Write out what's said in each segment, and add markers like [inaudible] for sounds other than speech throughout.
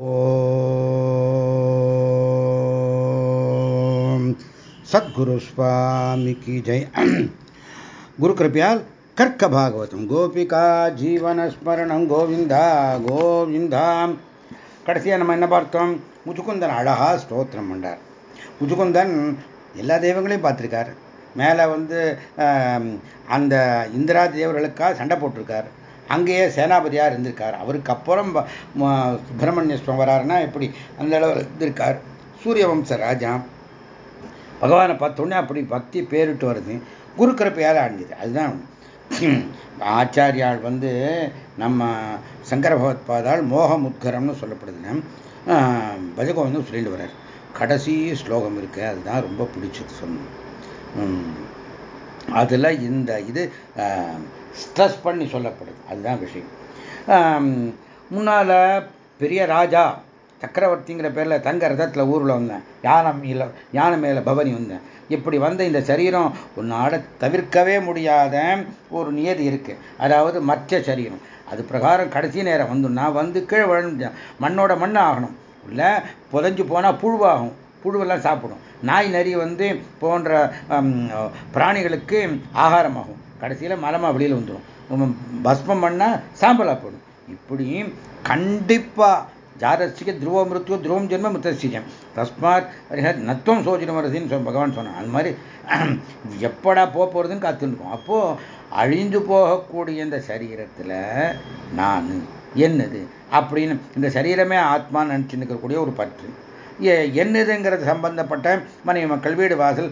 ஓம். சத்குரு சுவாமிக்கு ஜெய். குரு கிருப்பையால் கர்க்க பாகவதம். கோபிகா ஜீவன ஸ்மரணம். கோவிந்தா கோவிந்தா. கடைசியாக நம்ம என்ன பார்த்தோம்? முதுகுந்தன் அழகா ஸ்தோத்திரம் பண்ணார் முதுகுந்தன் எல்லா தெய்வங்களையும் பார்த்துருக்கார். மேலே வந்து அந்த இந்திரா தேவர்களுக்காக சண்டை போட்டிருக்கார். அங்கேயே சேனாபதியாக இருந்திருக்கார். அவருக்கு அப்புறம் சுப்பிரமணிய சுவாமி வராருன்னா எப்படி? அந்த அளவில் இருந்திருக்கார். சூரிய வம்ச ராஜா. பகவானை பார்த்தோன்னே அப்படி பக்தி பேரிட்டு வருது. குரு கிருப்பையால் ஆண்டுது அதுதான் [clears throat] ஆச்சாரியால் வந்து நம்ம சங்கர பகவத் பாதால் மோகமுத்கரம்னு சொல்லப்படுதுன்னா பஜகோவிந்தம் சொல்லிட்டு வர்றார். கடைசி ஸ்லோகம் இருக்கு. அதுதான் ரொம்ப பிடிச்சது சொன்னோம் அதில் இந்த இது ஸ்ட்ரெஸ் பண்ணி சொல்லப்படுது அதுதான் விஷயம். முன்னால் பெரிய ராஜா சக்கரவர்த்திங்கிற பேரில் தங்க ரதத்தில் ஊரில் வந்தேன். யானம் இல்லை யானை மேலே பவனி வந்தேன். இப்படி வந்த இந்த சரீரம் உன்னால தவிர்க்கவே முடியாத ஒரு நியதி இருக்குது அதாவது மற்ற சரீரம். அது பிரகாரம் கடைசி நேரம் வந்துன்னா நான் வந்து கீழே விழ மண்ணோட மண் ஆகணும் இல்லை புதஞ்சு போனால் புழுவாகும். புழுவெல்லாம் சாப்பிடும். நாய் நரி வந்து போன்ற பிராணிகளுக்கு ஆகாரமாகும். கடைசியில் மலமாக வெளியில் வந்துடும் பஸ்மம் பண்ணால் சாம்பலாக போடும். இப்படியும் கண்டிப்பாக ஜாதஸ்திக துருவ மிருத்துவ துருவம் ஜென்ம மிருத்தசிஜம் தஸ்மாத் நத்துவம் சோஜனம் வருதுன்னு பகவான் சொன்னான். அது மாதிரி எப்படா போக போகிறதுன்னு காத்துருக்கோம் அப்போது அழிந்து போகக்கூடிய இந்த சரீரத்தில் நான் என்னது? அப்படின்னு இந்த சரீரமே ஆத்மான்னு நினச்சி நிற்கக்கூடிய ஒரு பற்று. என்னதுங்கிறது சம்பந்தப்பட்ட மனைவி மக்கள் வீடு வாசல்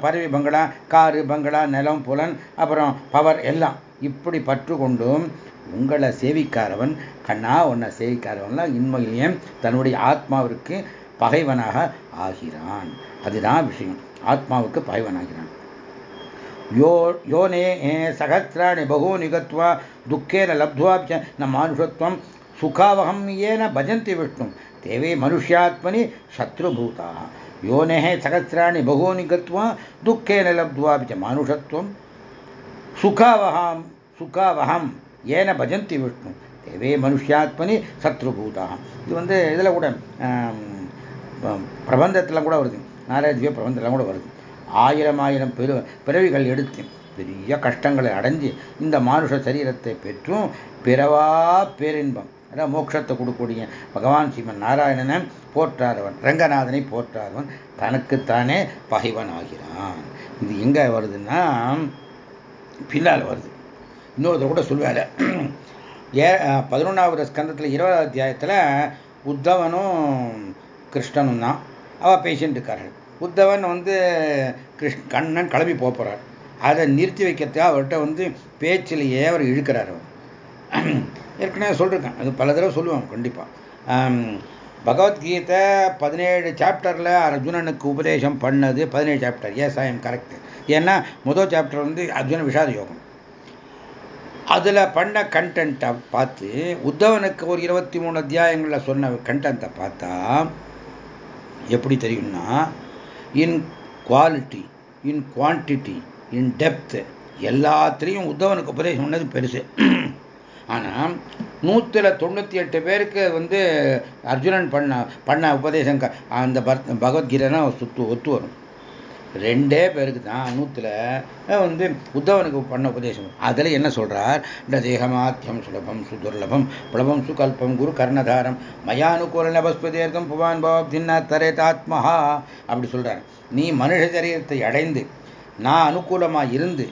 பறவை பங்களா காரு பங்களா நிலம் புலன் அப்புறம் பவர் எல்லாம் இப்படி பற்று கொண்டும் உங்களை சேவிக்காரவன் கண்ணா உன்னை சேவிக்காரவன்லாம் இன்மையிலேயே தன்னுடைய ஆத்மாவிற்கு பகைவனாக ஆகிறான். அதுதான் விஷயம். ஆத்மாவுக்கு பகைவனாகிறான். யோ யோனே சகசிராணி பகூனி கத்வா துக்கேன லப்துவா சுகாவகம் ஏன பஜந்தி விஷ்ணு தேவே மனுஷ்யாத்மனி சத்ருபூதா. யோனே சகசிராணி பகூனி கத்வா துக்கேன லப்துவா மானுஷத்துவம் சுகாவகம் சுகாவகம் ஏன பஜந்தி விஷ்ணு தேவே மனுஷியாத்மனி சத்ருபூதாக இது வந்து இதில் கூட பிரபந்தத்தில் கூட வருது. நாராயண பிரபந்தத்தில் கூட வருது. ஆயிரம் ஆயிரம் பெரு பிறவிகள் எடுத்து பெரிய கஷ்டங்களை அடைஞ்சு இந்த மானுஷ சரீரத்தை பெற்றும் பிறவா பேரின்பம். அதான் மோட்சத்தை கொடுக்கக்கூடிய பகவான் ஸ்ரீமன் நாராயணனை போற்றாதவன் ரங்கநாதனை போற்றாதவன் தனக்குத்தானே பகைவன் ஆகிறான். இது எங்கே வருதுன்னா பின்னால் வருது. இன்னொருத்தர் கூட சொல்வார் [clears throat] ஏ பதினொன்றாவது ஸ்கந்தத்தில் இருபதாவது அத்தியாயத்தில் உத்தவனும் கிருஷ்ணனும் தான். அவள் பேசிட்டு இருக்கார்கள் உத்தவன் வந்து கிருஷ் கண்ணன் கிளம்பி போகிறார் அதை நிறுத்தி வைக்கிறதுக்காக அவர்கிட்ட வந்து பேச்சிலேயே அவர் இழுக்கிறார் அவர். [clears throat] ஏற்கனவே சொல்லியிருக்கேன் அது பல தடவை சொல்லுவாங்க கண்டிப்பாக பகவத்கீதை பதினேழு சாப்டரில் அர்ஜுனனுக்கு உபதேசம் பண்ணது பதினேழு chapter. Yes I am correct ஏன்னா முதல் சாப்டர் வந்து அர்ஜுன விஷாத யோகம். அதில் பண்ண கண்டென்ட்டை பார்த்து உத்தவனுக்கு ஒரு இருபத்தி மூணு அத்தியாயங்களில் சொன்ன கண்டென்ட்டை பார்த்தா எப்படி தெரியும்னா in quality in quantity in depth எல்லாத்துலேயும் உத்தவனுக்கு உபதேசம் பண்ணது பெருசு. ஆனால் நூற்றில் தொண்ணூற்றி எட்டு பேருக்கு வந்து அர்ஜுனன் பண்ண பண்ண உபதேசம் அந்த பகவத்கீதைனா சுத்து ஒத்து வரும். ரெண்டே பேருக்கு தான் நூற்றில் வந்து உத்தவனுக்கு பண்ண உபதேசம். அதில் என்ன சொல்கிறார் இந்த தேகமாத்தியம் சுலபம் சுதுர்லபம் புலபம் சுகல்பம் குரு கர்ணதாரம் மயானுகூல நபஸ்பதேர்க்கம் புவான் பவ் தின்ன தரேதாத்மஹா அப்படி சொல்கிறார் நீ மனுஷ சரீரத்தை அடைந்து நான் அனுகூலமாக இருந்து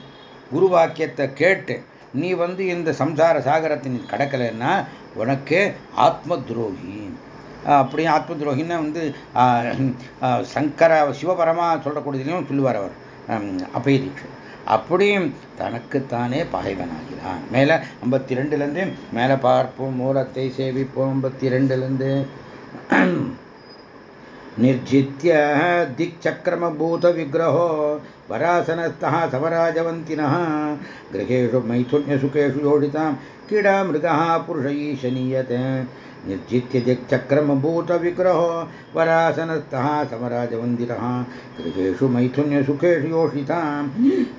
குரு வாக்கியத்தை கேட்டு நீ வந்து இந்த சம்சார சாகரத்தின் கடக்கலைன்னா உனக்கு ஆத்ம துரோகி அப்படியே ஆத்ம துரோகின்னா வந்து சங்கர சிவபரமா சொல்லக்கூடியதுலையும் சொல்லுவார் அவர். அப்பய தீட்சை அப்படியும் தனக்குத்தானே பகைவனாகிறான். மேலே ஐம்பத்தி ரெண்டுலேருந்து மேலே பார்ப்போம் மூலத்தை சேவிப்போம் ஐம்பத்தி ரெண்டுலேருந்து. निर्जित्य दिक्चक्रमभूतविग्रहो। वरासनस्थः समराजवन्तिनः। गृहेषु मैथुन्यसुखेषु योडितां क्रीडामृगः पुरुष ईशनीयते निर्जित्य दिक्चक्रमभूतविग्रहो। वरासनस्थः समराजवन्दिरः गृहेषु मैथुन्यसुखेषु योषितां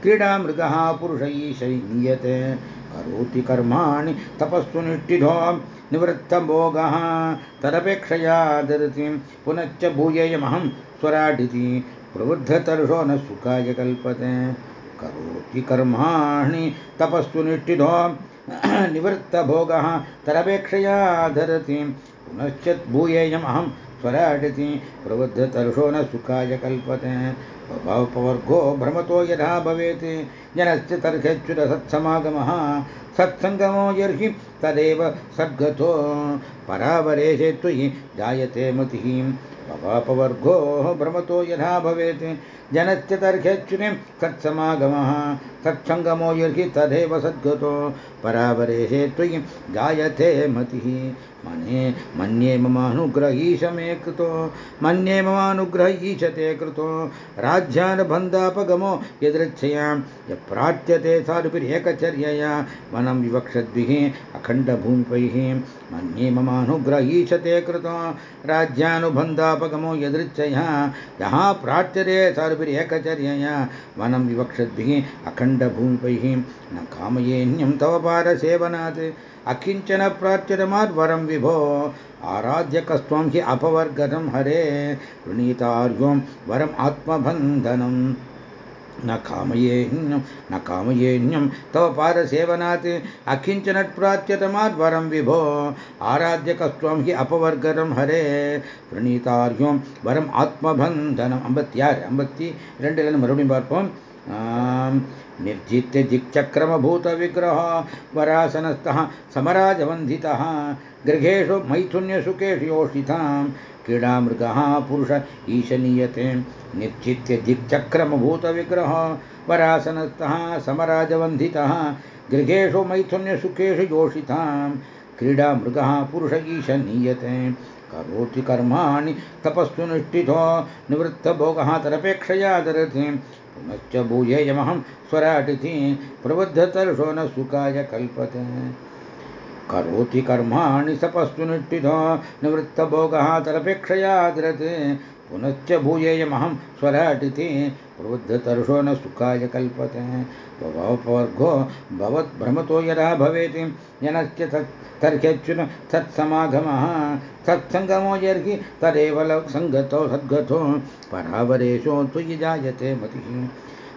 क्रीडामृगः पुरुष ईशनीयते करोति कर्माणि तपस्सु निष्ठितो निवृत्तभोगः। तदपेक्षया ददति। पुनश्च भूयेयमहं स्वराडिति। प्रवृद्धतर्षो न सुखाय कल्पते। करोति कर्माणि तपस्सु निष्ठितो निवृत्तभोगः। तदपेक्षया धरति पुनश्च भूयेयमहं स्वराडिति प्रवृद्धतर्षो न सुखाय कल्पते। भवपवर्गो भ्रमतो यथा भवेत्। जनस्य तर्ह्यच्युतसत्समागमः सत्सङ्गमो यर्हि तदेव सद्गतो परावरेशे त्वयि जायते मतिः। भवापवर्गो भ्रमतो यथा भवेत्। जनस्य तर्ह्यच्युतिं सत्समागमः। सत्सङ्गमो यर्हि तदेव सद्गतो परावरेशे त्वयि जायते मतिः। मने मन्ये ममानुग्रहीश मे कृतो मन्ये ममानुग्रह ईशते कृतो। राज्यानुबन्धापगमो यदृच्छयां यप्रार्थ्यते साधुभिरेकचर्यया वनं विवक्षद्भिः, अखण्डभूमिपैः। मन्ये ममानुग्रह ईशते कृतो, राज्यानुबन्धापगमो यदृच्छया यः प्रार्थ्यते साधुभिरेकचर्यया वनं विवक्षद्भिः, अखण्डभूमिपैः। न कामयेन्यं तव पारसेवनात्। अकिञ्चन प्राच्यतमाद्वरं विभो आराध्य कस्त्वं हि अपवर्गतं हरे वृणीतार्यों वरम् आत्मबन्धनम् न कामयेन्यं न कामयेन्यं तव पादसेवनात् अकिञ्चनत्प्राच्यतमाद्वरं विभो आराध्य कस्त्वं हि अपवर्गतं हरे பிரணீதாரியோம் வரம் ஆத்மபந்தனம் ஐம்பத்தி ஆறு ஐம்பத்தி ரெண்டுல மறுபடியும் பார்ப்போம் निर्जित्य दिक्चक्रमभूतविग्रह वरासनस्थः समराजवन्धितः। गृहेषु मैथुन्यसुखेषु योषितां क्रीडामृगः पुरुष ईशनीयते। निर्जित्य दिक्चक्रमभूतविग्रह वरासनस्थः समराजवन्धितः। गृहेषु मैथुन्यसुखेषु योषितां क्रीडामृगः पुरुष ईशनीयते। करोति कर्माणि तपस्सु निष्ठितो। निवृत्तभोगः तदपेक्षया दरति पुनश्च भूयेयमहं स्वराटिति प्रबद्धतर्षो न सुखाय कल्पते करोति कर्माणि सपस्तु निष्ठितो निवृत्तभोगः दरति पुनश्च भूयेयमहं स्वराटिति प्रबुद्धतर्षो न सुखाय कल्पते। भववर्गो भवद्भ्रमतो यदा भवेति। जनस्य तत् तर्ह्यच्युत तत्समागमः। तत्सङ्गमो यर्हि तदेव सङ्गतो सद्गतो। परावरेशो त्वयि जायते मतिः।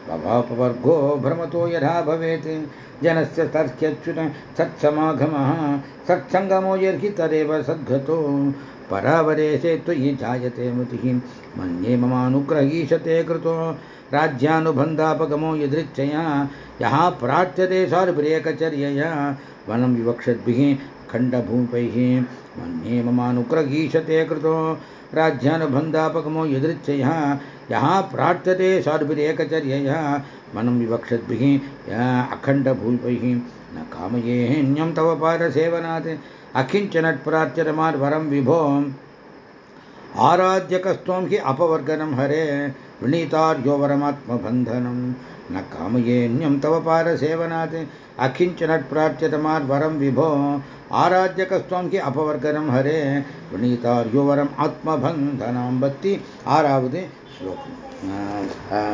भवापवर्गो भ्रमतो यथा भवेत्। जनस्य तर्ह्यच्युत तत्समागमः। सत्सङ्गमो यर्हि तदेव सद्गतो। परावरेशे त्वयि जायते मतिः मन्ये ममानुग्रहीशते कृतो। राज्यानुबन्धापगमो यदृच्छया। यः प्रार्थ्यते सार्भिरेकचर्यया वनं विवक्षद्भिः खण्डभूपैः। मन्ये ममानुग्रहीशते कृतो। राज्यानुबन्धापगमो यदृच्छया। यः प्रार्थ्यते सार्भिरेकचर्यया वनं विवक्षद्भिः अखण्डभूपैः। न कामयेऽन्यं तव पादसेवनात् अकिञ्चनट्परात्यरमार्वरं विभो आराध्यकस्त्वं हि अपवर्गनं हरे वृणीतार्योवरमात्मबन्धनं न कामयेऽन्यं तव पारसेवनात्। वरम विभो आराध्यकस्त्वं हि अपवर्गनं हरे वृणीतार्योवरम् आत्मबन्धनां भक्ति आरावदे श्लोकम्।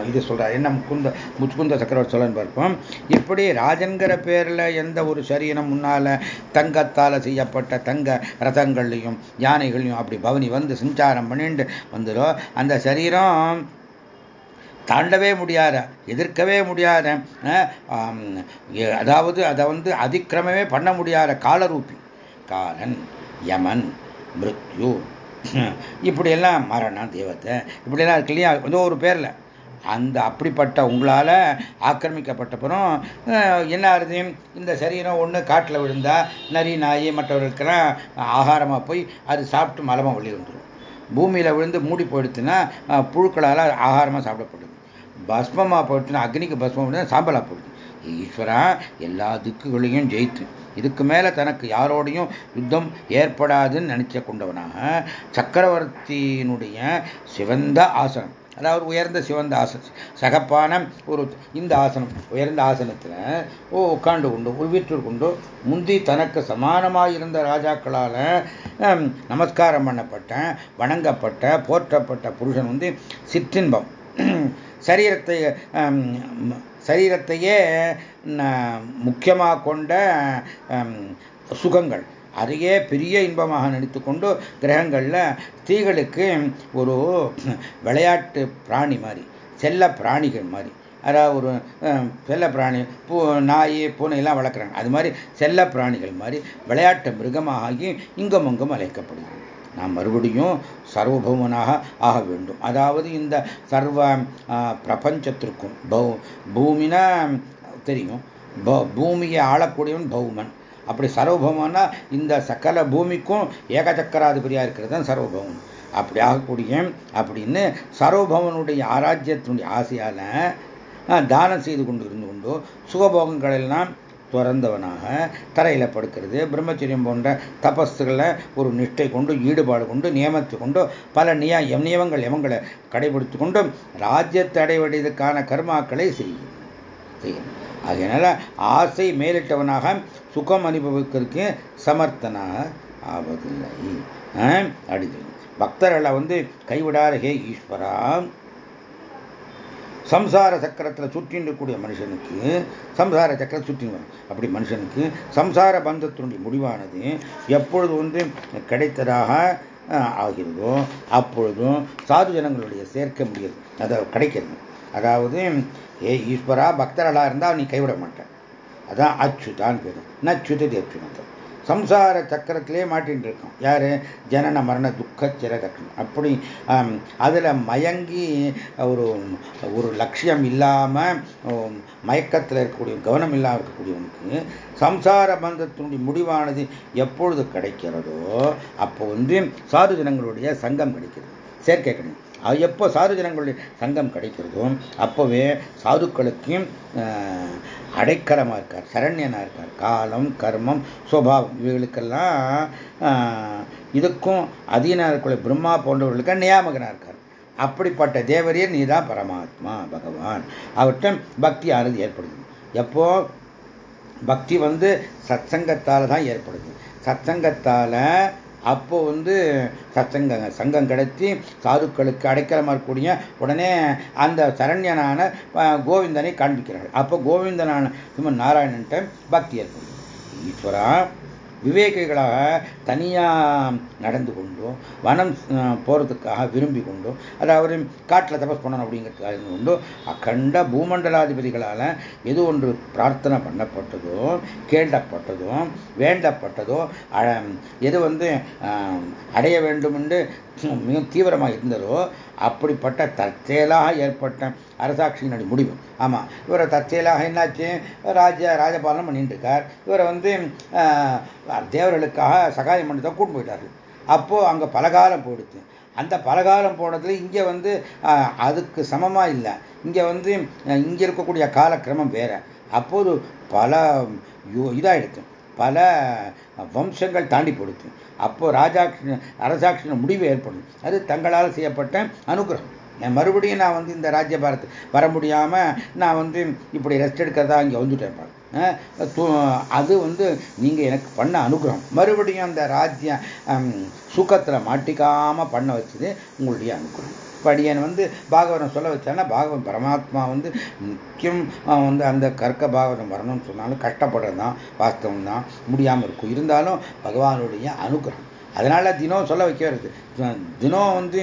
இது சொல்கிறார் என்ன முக்குந்த முச்சுக்குந்த சக்கரவர்த்தி சொல்லன்னு பார்ப்போம் இப்படி ராஜன்கிற பேரில் எந்த ஒரு சரீரம் முன்னால் தங்கத்தால் செய்யப்பட்ட தங்க ரதங்கள்லையும் யானைகளையும் அப்படி பவனி வந்து சஞ்சாரம் பண்ணிட்டு வந்துடும் அந்த சரீரம் தாண்டவே முடியாத எதிர்க்கவே முடியாத அதாவது அதை வந்து அதிக்கிரமமே பண்ண முடியாத காலரூபி. காலன் யமன் மிருத்யு இப்படியெல்லாம் மரணம் தெய்வத்தை? இப்படியெல்லாம் இருக்கு இல்லையா? ஏதோ ஒரு பேரில். அந்த அப்படிப்பட்ட உங்களால் ஆக்கிரமிக்கப்பட்டப்புறம் என்ன ஆகுது? இந்த சரீரம் ஒன்று காட்டில் விழுந்தா நரி நாய் மற்றவர்களுக்கெல்லாம் ஆகாரமாக போய் அது சாப்பிட்டு மலமாக வெளியே வந்துடும் பூமியில் விழுந்து மூடி போயிடுச்சுன்னா புழுக்களால் ஆகாரமாக சாப்பிடப்படுது. பஸ்மமாக போயிடுச்சுன்னா அக்னிக்கு பஸ்மம் சாம்பலாக போயிடுது. ஈஸ்வரா எல்லா திக்குகளையும் ஜெயித்து இதுக்கு மேலே தனக்கு யாரோடையும் யுத்தம் ஏற்படாதுன்னு நினைச்ச கொண்டவனாக சக்கரவர்த்தியினுடைய சிவந்த ஆசனம் அதாவது உயர்ந்த சிவந்த ஆசனம் சகப்பான ஒரு இந்த ஆசனம் உயர்ந்த ஆசனத்தில் ஓ உட்காண்டு கொண்டு உள்வீற்று கொண்டு முந்தி தனக்கு சமானமாக இருந்த ராஜாக்களால் நமஸ்காரம் பண்ணப்பட்ட வணங்கப்பட்ட போற்றப்பட்ட புருஷன் வந்து சிற்றின்பம் சரீரத்தை சரீரத்தையே முக்கியமாக கொண்ட சுகங்கள். அதையே பெரிய இன்பமாக நினைத்து கொண்டு கிரகங்களில் ஸ்திரீகளுக்கு ஒரு விளையாட்டு பிராணி மாதிரி செல்ல பிராணிகள் மாதிரி அதாவது ஒரு செல்ல பிராணி பூ நாய் பூனையெல்லாம் வளர்க்குறாங்க. அது மாதிரி செல்ல பிராணிகள் மாதிரி விளையாட்டு மிருகமாக ஆகி இங்கும் அங்கும் அழைக்கப்படுகிறது. நாம் மறுபடியும் சர்வபௌமனாக ஆக வேண்டும். அதாவது இந்த சர்வ பிரபஞ்சத்திற்கும் பௌ பூமினா தெரியும். பூமியை ஆளக்கூடியவன் பௌமன். அப்படி சர்வபௌமன்னா இந்த சகல பூமிக்கும் ஏகச்சக்கராதிபதியாக இருக்கிறது தான் சர்வபௌமன். அப்படி ஆகக்கூடிய அப்படின்னு சர்வபவனுடைய ஆராஜ்யத்தினுடைய ஆசையால் தானம் செய்து கொண்டு இருந்து கொண்டு சுகபோகங்கள் எல்லாம் துறந்தவனாக தரையில் படுக்கிறது பிரம்மச்சரியம் போன்ற தபஸ்துகளை ஒரு நிஷ்டை கொண்டு ஈடுபாடு கொண்டு நியமத்து கொண்டு பல நிய நியமங்கள் எவங்களை கடைபிடித்து கொண்டும் ராஜ்யத்தை அடைவடைவதற்கான கர்மாக்களை செய்யும். செய்யும். அதனால ஆசை மேலிட்டவனாக சுகம் அனுபவிக்கிறதுக்கு சமர்த்தனாக ஆவதில்லை. அப்படி பக்தர்களை வந்து கைவிடாத ஹே ஈஸ்வரா. சம்சார சக்கரத்தில் சுற்றின்னு கூடிய மனுஷனுக்கு சம்சார சக்கரம் சுற்றி வரும். அப்படி மனுஷனுக்கு சம்சார பந்தத்தினுடைய முடிவானது எப்பொழுது வந்து கிடைத்ததாக ஆகிறதோ அப்பொழுதும் சாது ஜனங்களுடைய சேர்க்க முடியாது. அதை கிடைக்கிறது அதாவது ஏ ஈஸ்வரா பக்தர்களாக இருந்தால் நீ கைவிட மாட்டேன் அதான் அச்சுதான் பேர். நச்சுது தேச்சுனது சம்சார சக்கரத்திலே மாட்டின்னு இருக்கோம். யார்? ஜனன மரண துக்க சிறகட்டம் அப்படி அதில் மயங்கி ஒரு ஒரு லட்சியம் இல்லாமல் மயக்கத்தில் இருக்கக்கூடிய கவனம் இல்லாமல் இருக்கக்கூடியவனுக்கு சம்சார பந்தத்தினுடைய முடிவானது எப்பொழுது கிடைக்கிறதோ அப்போ வந்து சாது ஜனங்களுடைய சங்கம் கிடைக்கிறது. சேர்க்கை கிடைக்கும் அது எப்போ சாது ஜனங்களுடைய சங்கம் கிடைக்கிறதோ அப்போவே சாதுக்களுக்கும் அடைக்கலமாக இருக்கார் சரண்யனாக இருக்கார். காலம் கர்மம் சுவாவம் இவைகளுக்கெல்லாம் இதுக்கும் அதீனாக இருக்கக்கூடிய பிரம்மா போன்றவர்களுக்கு நியாமகனாக இருக்கார். அப்படிப்பட்ட தேவரீர் நீ தான் பரமாத்மா பகவான். அவர்கிட்ட பக்தியானது ஏற்படுது. எப்போ? பக்தி வந்து சத்சங்கத்தால் தான் ஏற்படுது. சத்சங்கத்தால் அப்போ வந்து சத்சங்க சங்கம் கிடைச்சி சாதுக்களுக்கு அடைக்கலமாக இருக்கக்கூடிய உடனே அந்த சரண்யனான கோவிந்தனை காண்பிக்கிறார்கள். அப்போ கோவிந்தனான சுமன் நாராயணன்ட்ட பக்தி ஏற்படுது ஈஸ்வரா விவேகிகளாக தனியாக நடந்து கொண்டும் வனம் போகிறதுக்காக விரும்பி கொண்டும் அதாவது காட்டில் தபஸ் பண்ணணும் அப்படிங்கிறதுக்காக இருந்து கொண்டும் அக்கண்ட பூமண்டலாதிபதிகளால் எது ஒன்று பிரார்த்தனை பண்ணப்பட்டதோ கேட்டப்பட்டதோ வேண்டப்பட்டதோ எது வந்து அடைய வேண்டும் என்று மிக தீவிரமாக இருந்ததோ அப்படிப்பட்ட தற்செயலாக ஏற்பட்ட அரசாட்சியினுடைய முடிவு. ஆமாம் இவரை தற்செயலாக என்னாச்சு? ராஜ ராஜபாலனம் பண்ணிட்டு இருக்கார் இவரை வந்து தேவர்களுக்காக சகாயம் பண்ணி தான் கூட்டு போயிட்டார்கள் அப்போது அங்கே பலகாலம் போயிடுச்சு. அந்த பலகாலம் போனதுல இங்கே வந்து அதுக்கு சமமாக இல்லை. இங்கே வந்து இங்கே இருக்கக்கூடிய காலக்கிரமம் வேற. அப்போது பல இதாகிடுச்சு பல வம்சங்கள் தாண்டி போடுச்சு அப்போ ராஜாட்சி அரசாட்சியின் முடிவு ஏற்படும். அது தங்களால் செய்யப்பட்ட அனுகிரகம். மறுபடியும் நான் வந்து இந்த ராஜ்ய பாரத் வர முடியாமல் நான் வந்து இப்படி ரெஸ்ட் எடுக்கிறதா இங்கே வந்துட்டேன் அது வந்து நீங்கள் எனக்கு பண்ண அனுகிரகம். மறுபடியும் அந்த ராஜ்ய சுக்கத்தில் மாட்டிக்காமல் பண்ண வச்சது உங்களுடைய அனுகிரகம். படியன் வந்து பாகவதம் சொல்ல வச்சானா பாகவன் பரமாத்மா வந்து முக்கியம் வந்து அந்த கற்க பாகவதம் வரணும்னு சொன்னாலும் கஷ்டப்படுறது தான் வாஸ்தவம் தான் முடியாமல் இருக்கும். இருந்தாலும் பகவானுடைய அனுகிரகம். அதனால தினம் சொல்ல வைக்கிறது. தினம் வந்து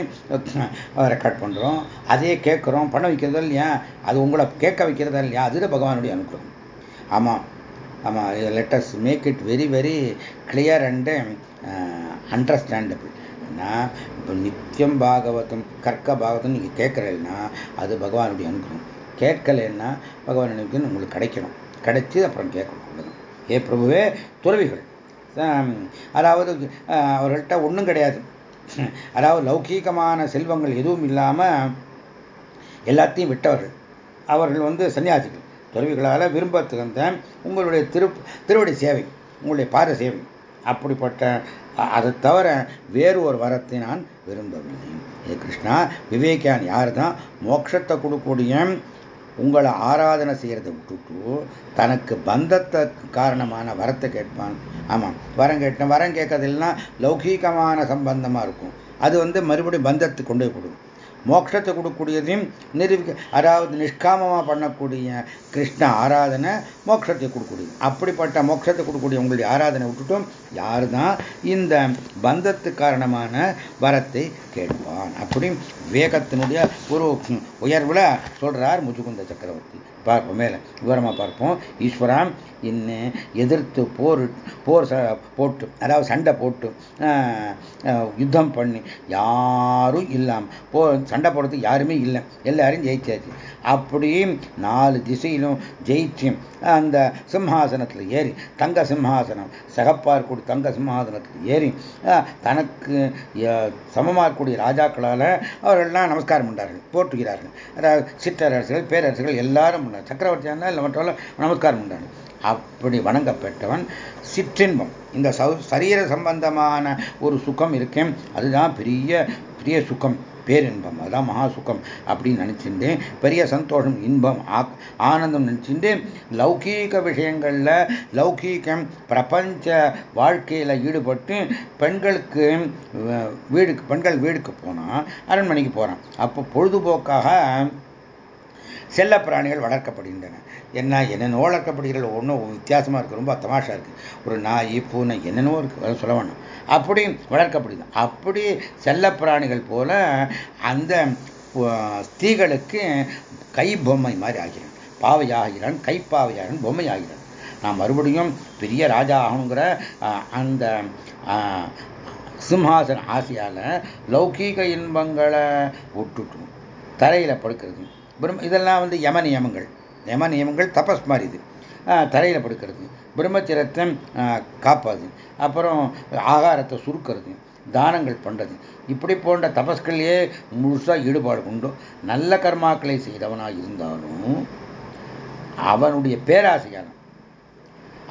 ரெக்கார்ட் பண்ணுறோம் அதையே கேட்குறோம் பண்ண வைக்கிறதா இல்லையா? அது உங்களை கேட்க வைக்கிறதா இல்லையா? அதுதான் பகவானுடைய அனுகிரகம். ஆமாம் ஆமாம் let's make it very very clear and understandable ஏன்னா இப்போ நித்தியம் பாகவதம் கற்க பாகவதம் நீங்கள் கேட்குறீங்கன்னா அது பகவானுடைய அனுகிரகம். கேட்கலைன்னா பகவான் அனுகிரகம் உங்களுக்கு கிடைக்கணும். கிடைச்சி அப்புறம் கேட்கணும் அவ்வளோதான் ஏ பிரபுவே துறவிகள். அதாவது அவர்கள்ட்ட ஒன்றும் கிடையாது. அதாவது லௌகீகமான செல்வங்கள் எதுவும் இல்லாமல் எல்லாத்தையும் விட்டவர்கள். அவர்கள் வந்து சன்னியாசிகள். துறவிகளால் விரும்ப உங்களுடைய திரு திருவடி சேவை உங்களுடைய பாத சேவை. அப்படிப்பட்ட அதை தவிர வேறு ஒரு வரத்தை நான் விரும்பவில்லை. இது கிருஷ்ணா விவேகான் யார் தான் மோட்சத்தை கொடுக்கக்கூடிய உங்களை ஆராதனை செய்கிறத விட்டுட்டு தனக்கு பந்தத்தை காரணமான வரத்தை கேட்பான். ஆமாம் வரம் கேட்டேன். வரம் கேட்கறதுலாம் லௌகீகமான சம்பந்தமாக இருக்கும். அது வந்து மறுபடியும் பந்தத்துக்கு கொண்டு போய் கொடுக்கும். மோட்சத்தை கொடுக்கக்கூடியதையும் நிரூபிக்க அதாவது நிஷ்காமமாக பண்ணக்கூடிய கிருஷ்ண ஆராதனை மோட்சத்தை கொடுக்கக்கூடியது. அப்படிப்பட்ட மோட்சத்தை கொடுக்கக்கூடிய உங்களுடைய ஆராதனை விட்டுட்டும். யார் தான் இந்த பந்தத்து காரணமான வரத்தை கேட்பான் அப்படி வேகத்தினுடைய ஒரு உயர்வில் சொல்கிறார் முஜுகுந்த சக்கரவர்த்தி. பார்ப்போம் மேலே விவரமாக பார்ப்போம். ஈஸ்வராம் இன்னும் எதிர்த்து போர் போர் போட்டு அதாவது சண்டை போட்டு யுத்தம் பண்ணி யாரும் இல்லாமல் போ சண்டை போடுறதுக்கு யாருமே இல்லை. எல்லாரும் ஜெயிச்சாச்சு. அப்படியும் நாலு திசையிலும் ஜெயிச்சு அந்த சிம்ஹாசனத்தில் ஏறி தங்க சிம்ஹாசனம் சகப்பார் இருக்கக்கூடிய தங்க சிம்ஹாசனத்தில் ஏறி தனக்கு சமமாக இருக்கக்கூடிய ராஜாக்களால் அவர்கள்லாம் நமஸ்காரம் பண்ணார்கள் போற்றுகிறார்கள். அதாவது சிற்றரசுகள் பேரரசுகள் எல்லாரும் பண்ணார் சக்கரவர்த்தியாக இருந்தால் இல்லை மற்றவர்கள் நமஸ்காரம் பண்ணார் அப்படி வணங்கப்பட்டவன் சிற்றின்பம். இந்த சரீர சம்பந்தமான ஒரு சுகம் இருக்கேன். அதுதான் பெரிய பெரிய சுகம் பேரின்பம். அதுதான் மகா சுகம் அப்படின்னு நினச்சிருந்தேன். பெரிய சந்தோஷம் இன்பம் ஆனந்தம் நினச்சிருந்தேன். லௌகீக விஷயங்களில் லௌகீகம் பிரபஞ்ச வாழ்க்கையில் ஈடுபட்டு பெண்களுக்கு வீடுக்கு பெண்கள் வீடுக்கு போனால் அரண்மனைக்கு போகிறான் அப்போ பொழுதுபோக்காக செல்ல பிராணிகள் வளர்க்கப்படுகின்றன. என்ன என்னென்ன வளர்க்கப்படுகிறது ஒன்றும் வித்தியாசமாக இருக்குது ரொம்ப தமாஷா இருக்குது ஒரு நாய் பூனை என்னென்னவோ இருக்குது சொல்ல வேணும். அப்படி வளர்க்கப்படுது அப்படி செல்ல பிராணிகள் போல அந்த ஸ்திரீகளுக்கு கை பொம்மை மாதிரி ஆகிறான். பாவையாகிறான். கைப்பாவையாகிறான். பொம்மை ஆகிறான் நான் மறுபடியும் பெரிய ராஜா ஆகணுங்கிற அந்த சிம்ஹாசன ஆசையால் லௌகீக இன்பங்களை விட்டுட்டும். தரையில் படுக்கிறது. பிரம் இதெல்லாம் வந்து யம நியமங்கள். யம நியமங்கள் தபஸ் மாதிரி இது. தரையில் படுக்கிறது. பிரம்மச்சரத்தை காப்பாது. அப்புறம் ஆகாரத்தை சுருக்கிறது. தானங்கள் பண்ணுறது இப்படி போன்ற தபஸ்கள்லேயே முழுசாக ஈடுபாடு கொண்டு நல்ல கர்மாக்களை செய்தவனாக இருந்தாலும் அவனுடைய பேராசையான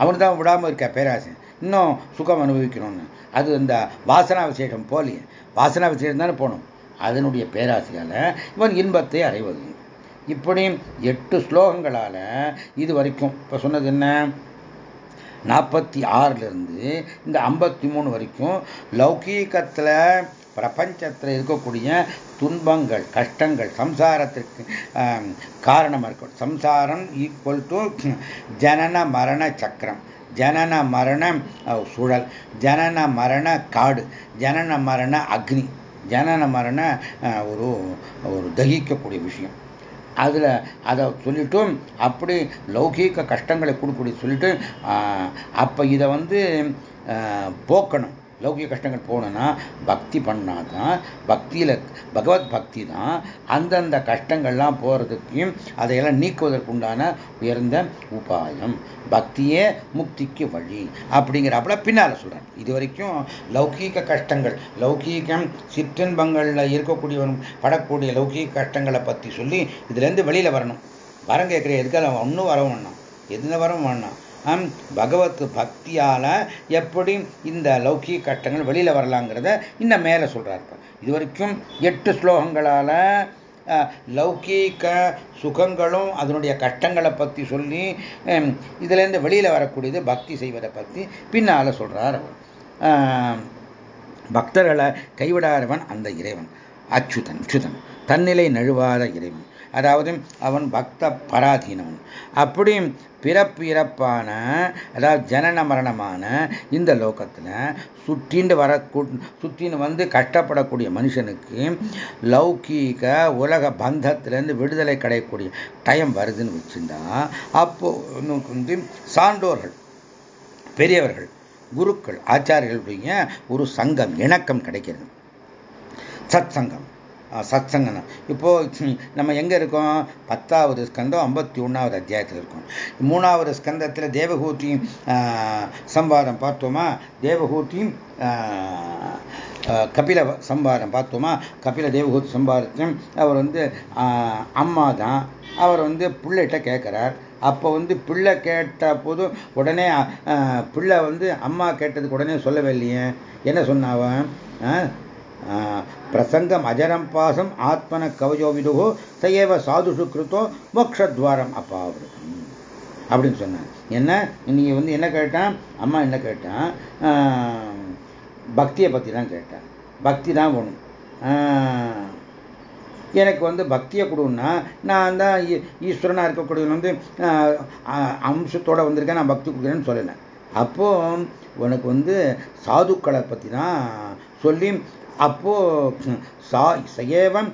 அவனு தான் விடாமல் இருக்க பேராசை. இன்னும் சுகம் அனுபவிக்கணும்னு. அது இந்த வாசனா விசேஷம் போலியே. வாசனா விசேஷம் தானே போகணும். அதனுடைய பேராசையால் இவன் இன்பத்தை அடைவது. இப்படி எட்டு ஸ்லோகங்களால் இது வரைக்கும். இப்போ சொன்னது என்ன? நாற்பத்தி ஆறிலிருந்து இந்த ஐம்பத்தி மூணு வரைக்கும் லௌகீகத்தில் பிரபஞ்சத்தில் இருக்கக்கூடிய துன்பங்கள் கஷ்டங்கள் சம்சாரத்திற்கு காரணமாக இருக்கும் சம்சாரம் ஈக்குவல் டு ஜனன மரண சக்கரம். ஜனன மரண சுழல். ஜனன மரண காடு. ஜனன மரண அக்னி. ஜனன மரண ஒரு ஒரு தகிக்கக்கூடிய விஷயம். அதில் அதை சொல்லிட்டும் அப்படி லௌகீக கஷ்டங்களை கொடுக்கக்கூடிய சொல்லிட்டு அப்போ இதை வந்து போக்கணும். லௌகிக கஷ்டங்கள் போகணும்னா பக்தி பண்ணாதான் பக்தியில் பகவத் பக்தி தான் அந்தந்த கஷ்டங்கள்லாம் போகிறதுக்கும் அதையெல்லாம் நீக்குவதற்குண்டான உயர்ந்த உபாயம். பக்தியே முக்திக்கு வழி அப்படிங்கிறப்பல பின்னால் சொல்கிறேன் இது வரைக்கும் லௌகீக கஷ்டங்கள் லௌகீகம் சிற்றின்பங்களில் இருக்கக்கூடியவன் படக்கூடிய லௌகீக கஷ்டங்களை பற்றி சொல்லி இதுலேருந்து வெளியில் வரணும். வரம் கேட்குற எதுக்காக ஒன்றும் வரவும் வேணாம். எதுல வரவும் வேணாம். பகவத் பக்தியால் எப்படி இந்த லௌகிக கட்டங்கள் வெளியில் வரலாங்கிறத இன்னும் மேலே சொல்கிறார் இது வரைக்கும் எட்டு ஸ்லோகங்களால் லௌகீக சுகங்களும் அதனுடைய கஷ்டங்களை பற்றி சொல்லி இதுலேருந்து வெளியில் வரக்கூடியது பக்தி செய்வதை பற்றி பின்னால் சொல்கிறார் பக்தர்களை கைவிடாதவன் அந்த இறைவன். அச்சுதன் அச்சுதன் தன்னிலை நழுவாத இறைவன். அதாவது அவன் பக்த பராதீனவன் அப்படி பிறப்பு இறப்பான அதாவது ஜனன மரணமான இந்த லோகத்தில் சுற்றின்னு வர சுற்றின்னு வந்து கஷ்டப்படக்கூடிய மனுஷனுக்கு லௌகீக உலக பந்தத்திலேருந்து விடுதலை கிடைக்கக்கூடிய டைம் வருதுன்னு வச்சுருந்தா அப்போ வந்து சான்றோர்கள் பெரியவர்கள் குருக்கள் ஆச்சாரியர்களுடைய ஒரு சங்கம் இணக்கம் கிடைக்கிறது. சத் சங்கம் சத்சங்கனம். இப்போது நம்ம எங்கே இருக்கோம்? பத்தாவது ஸ்கந்தம் ஐம்பத்தி ஒன்றாவது அத்தியாயத்தில் இருக்கோம். மூணாவது ஸ்கந்தத்தில் தேவகூத்தியும் சம்பாதம் பார்த்தோமா? தேவகூத்தியும் கபில சம்பாதம் பார்த்தோமா? கபில தேவகூதி சம்பாரத்தையும் அவர் வந்து அம்மா தான். அவர் வந்து பிள்ளைகிட்ட கேட்குறார். அப்போ வந்து பிள்ளை கேட்ட போது உடனே பிள்ளை வந்து அம்மா கேட்டதுக்கு உடனே சொல்லவே இல்லையே. என்ன சொன்னாவன்? பிரசங்கம் அஜரம் பாசம் ஆத்மன கவஜோ விதுகோ சயேவ சாதுஷு கிருத்தோ மோக்ஷத்வாரம் அப்பாவிருத்தம் அப்படின்னு சொன்னேன் என்ன? நீங்கள் வந்து என்ன கேட்டான்? அம்மா என்ன கேட்டான்? பக்தியை பற்றி தான் கேட்டேன். பக்தி தான் ஒன்று எனக்கு வந்து பக்தியை கொடுன்னா நான் தான் ஈஸ்வரனாக இருக்கக்கூடியவன் வந்து அம்சத்தோடு வந்திருக்கேன் நான் பக்தி கொடுக்குறேன்னு சொல்லலை. அப்போ உனக்கு வந்து சாதுக்களை பற்றி தான் சொல்லி அப்போ சா சயேவம்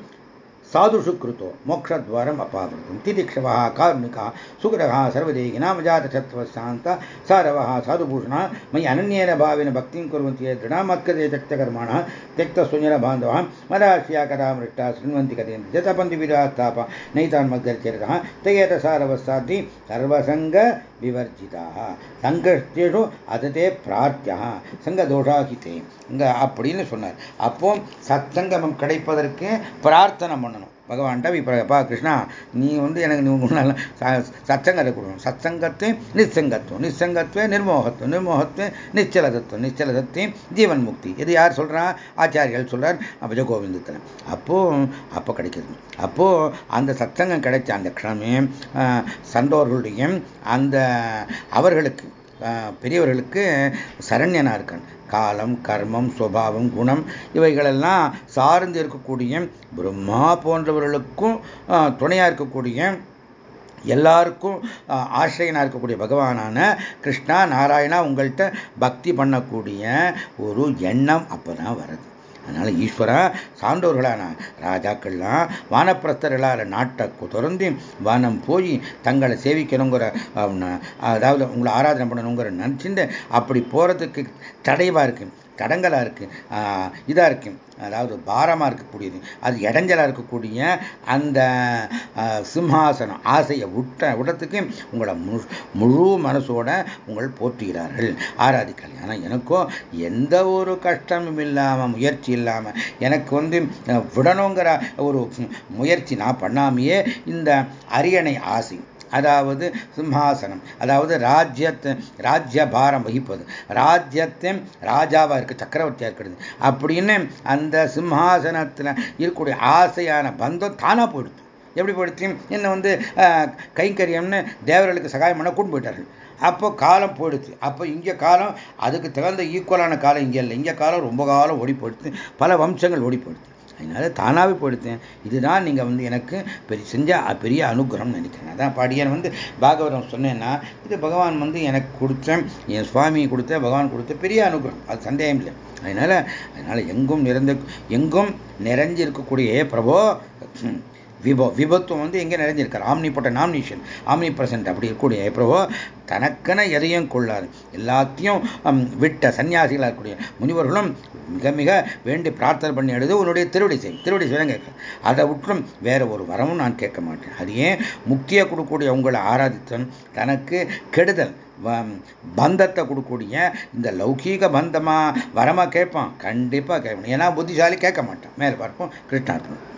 சாதுஷு கிருத்தோ மோக்ஷத்வாரம் அபாவிருக்கும் திதிக்ஷவா கார்மிகா சுகரகா சர்வதேகினாமஜாதசத்வசாந்த சாரவா சாதுபூஷணா மயி அனன்யேன பாவின பக்திம் குர்வந்தி ஏதிருணா மத்கதே தக்தகர்மாண தியக்தசுஞர பாந்தவா மதாசியா கதாமிருஷ்டா ஸ்ருண்வந்தி கதையம் ஜதபந்தி விதாத்தாப நைதான் மத்கரிச்சரிதா தயேத சாரவசாதி சர்வசங்க விவர்ஜிதாக சங்கஷ்டேஷோ அததே பிரார்த்தியா சங்க தோஷாகித்தே இங்கே அப்படின்னு சொன்னார். அப்போ சத்சங்கமம் கிடைப்பதற்கு பிரார்த்தனை பண்ணணும். பகவான்கிட்ட இப்போ கிருஷ்ணா நீ வந்து எனக்கு நீ நல்ல சத்சங்கத்தை கொடுக்கணும் சத்சங்கத்தை நிச்சங்கத்துவம். நிச்சங்கத்துவ நிர்மோகத்துவம். நிர்மோகத்துவ நிச்சலதத்துவம். நிச்சலதத்தையும் ஜீவன் முக்தி. இது யார் சொல்கிறா ஆச்சாரியால் சொல்றார் பஜகோவிந்தத்தில் அப்போது அப்போ கிடைக்கிது. அப்போது அந்த சத்சங்கம் கிடைச்ச அந்த க்ஷணமே சந்தோர்களுடைய அந்த அவர்களுக்கு பெரியவர்களுக்கு சரண்யனா இருக்கான் காலம் கர்மம் சுவாவம் குணம் இவைகளெல்லாம் சார்ந்து இருக்கக்கூடிய பிரம்மா போன்றவர்களுக்கும் துணையாக இருக்கக்கூடிய எல்லாருக்கும் ஆசிரியனாக இருக்கக்கூடிய பகவானான கிருஷ்ணா நாராயணா உங்கள்கிட்ட பக்தி பண்ணக்கூடிய ஒரு எண்ணம் அப்போ தான் வருது. அதனால ஈஸ்வரா சான்றோர்களான ராஜாக்கள்லாம் வானப்பிரஸ்தர்களால் நாட்டை தொடர்ந்து வானம் போய் தங்களை சேவிக்கணுங்கிற அதாவது உங்களை ஆராதனை பண்ணணுங்கிற நினச்சிட்டு அப்படி போகிறதுக்கு தடைவாக இருக்கு. தடங்களாக இருக்குது இதாக இருக்கு. அதாவது பாரமாக இருக்கக்கூடியது. அது இடைஞ்சலாக இருக்கக்கூடிய அந்த சிம்ஹாசனம் ஆசையை விட்ட விடத்துக்கு உங்களை முழு முழு மனசோட உங்கள் போற்றுகிறார்கள். ஆராதிக்கிறார்கள் ஆனால் எனக்கும் எந்த ஒரு கஷ்டமும் இல்லாமல் முயற்சி இல்லாமல் எனக்கு வந்து விடணுங்கிற ஒரு முயற்சி நான் பண்ணாமையே இந்த அரியணை ஆசை அதாவது சிம்ஹாசனம் அதாவது ராஜ்யத்தை ராஜ்ய பாரம் வகிப்பது. ராஜ்யத்தை ராஜாவாக இருக்கு சக்கரவர்த்தியாக இருக்கிறது. அப்படின்னு அந்த சிம்ஹாசனத்தில் இருக்கக்கூடிய ஆசையான பந்தம் தானாக போயிடுது. எப்படி போயிடுச்சு? என்ன வந்து கைங்கரியம்னு தேவர்களுக்கு சகாயம் பண்ண கூட்டு போயிட்டார்கள். அப்போ காலம் போயிடுச்சு. அப்போ இங்கே காலம் அதுக்கு தகுந்த ஈக்குவலான காலம் இங்கே இல்லை. இங்கே காலம் ரொம்ப காலம் ஓடி போயிடுச்சு. பல வம்சங்கள் ஓடி போயிடுச்சு. அதனால தானாகவே போயிடுத்தேன். இதுதான் நீங்கள் வந்து எனக்கு பெரிய செஞ்ச பெரிய அனுகிரகம்னு நினைக்கிறேன். அதான் பாடியன் வந்து பாகவதம் சொன்னேன்னா இது பகவான் வந்து எனக்கு கொடுத்த என் சுவாமி கொடுத்த பகவான் கொடுத்த பெரிய அனுகிரகம். அது சந்தேகம் இல்லை. அதனால அதனால எங்கும் நிறைந்த எங்கும் நிறைஞ்சு இருக்கக்கூடிய பிரபோ விபோ விபத்துவம் வந்து எங்கே நிறைஞ்சிருக்கார்? ஆம்னி போட்ட நாமினேஷன் ஆம்னி பிரசன்ட் அப்படி இருக்கக்கூடிய எப்போ தனக்கென எதையும் கொள்ளாது. எல்லாத்தையும் விட்ட சன்னியாசிகளாக இருக்கக்கூடிய முனிவர்களும் மிக மிக வேண்டி பிரார்த்தனை பண்ணி எழுது உன்னுடைய திருவடி செய்யும் திருவடி செய்ய கேட்க அதை விட்டும் வேற ஒரு வரமும் நான் கேட்க மாட்டேன். அது ஏன்? முக்தியை கொடுக்கக்கூடிய உங்களை ஆராதித்தன் தனக்கு கெடுதல் பந்தத்தை கொடுக்கக்கூடிய இந்த லௌகீக பந்தமா வரமா கேட்பான். கண்டிப்பாக கேட்பான். ஏன்னா புத்திசாலி கேட்க மாட்டான். மேலே பார்ப்போம் கிருஷ்ணார்ப்பணம்